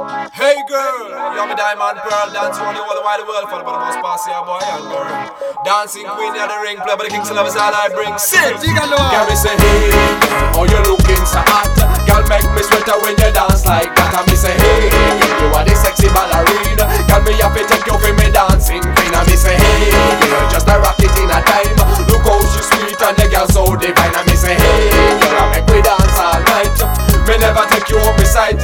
Hey girl, you're my diamond pearl, dancing on the whole wide world for the most bossy boy and girl. Dancing queen of the ring, play by the kings love is all I bring. Sit, Can me say hey, oh you're looking so hot, girl make me sweater when you dance like never take you off my side.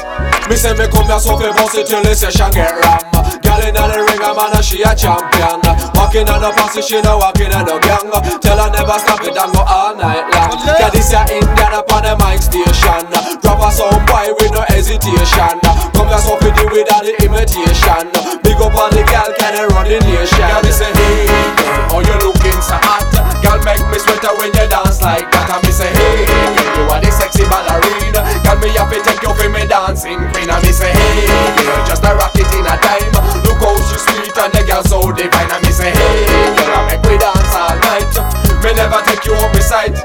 Me say me come here so fi boss it till the session get ram. Girl inna the ring a man and she a champion. Walking on the posse she no walking on the gang. Tell her never stop it and go all night long. Cause this ya Indian upon the mic station. Drop a sound boy with no hesitation. Come here so fi deal with all the imitation. Big up on the girl can run the nation? Girl me say hey, oh you looking girl so divine And me say hey, girl I make we dance all night. Me never take you off my side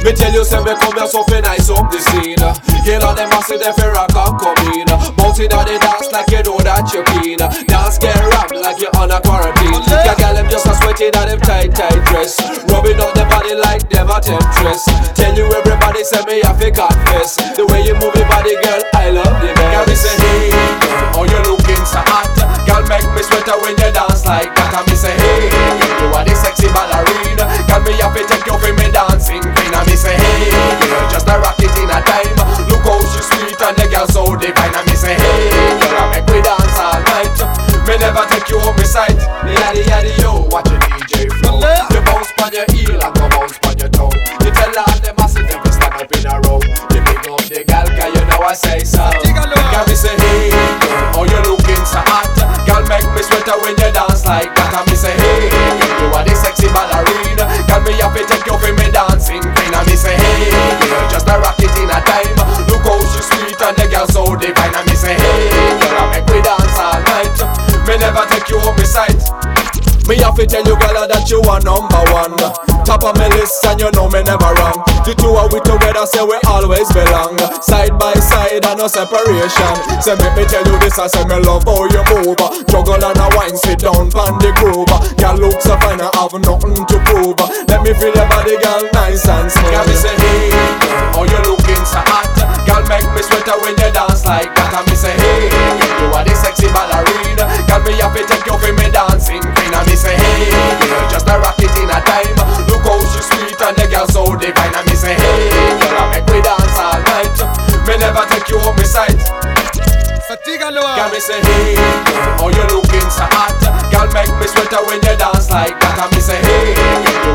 me tell you, say me come here so fi nice up the scene. Hail on them massive, them fi rock and come in. Bouncing on the dance like you know that you keen Dance get rap like you on a quarantine. Your girl them just a sweating on them tight tight dress. Rubbing on the body like them a temptress. Tell you everybody say me have to confess. The way you move your body girl, Yaddy yaddy yo, watch your DJ flow You bounce on your heel and me to tell you, girl, that you are number one. Top of my list, and you know me never wrong. The two are we together, say we always belong. Side by side, and no separation. Say, make me tell you this, I say, me love how you move. Juggle and a wine, sit down, pan the groove. Girl, look so fine, I have nothing to prove. Let me feel your body, girl, nice and smooth. Me divine. And me say, hey, girl, I make we dance all night. Me never take you off my side. Girl, me say, hey, oh you looking so hot. Girl, make me sweater when you dance like that. And me say, hey, you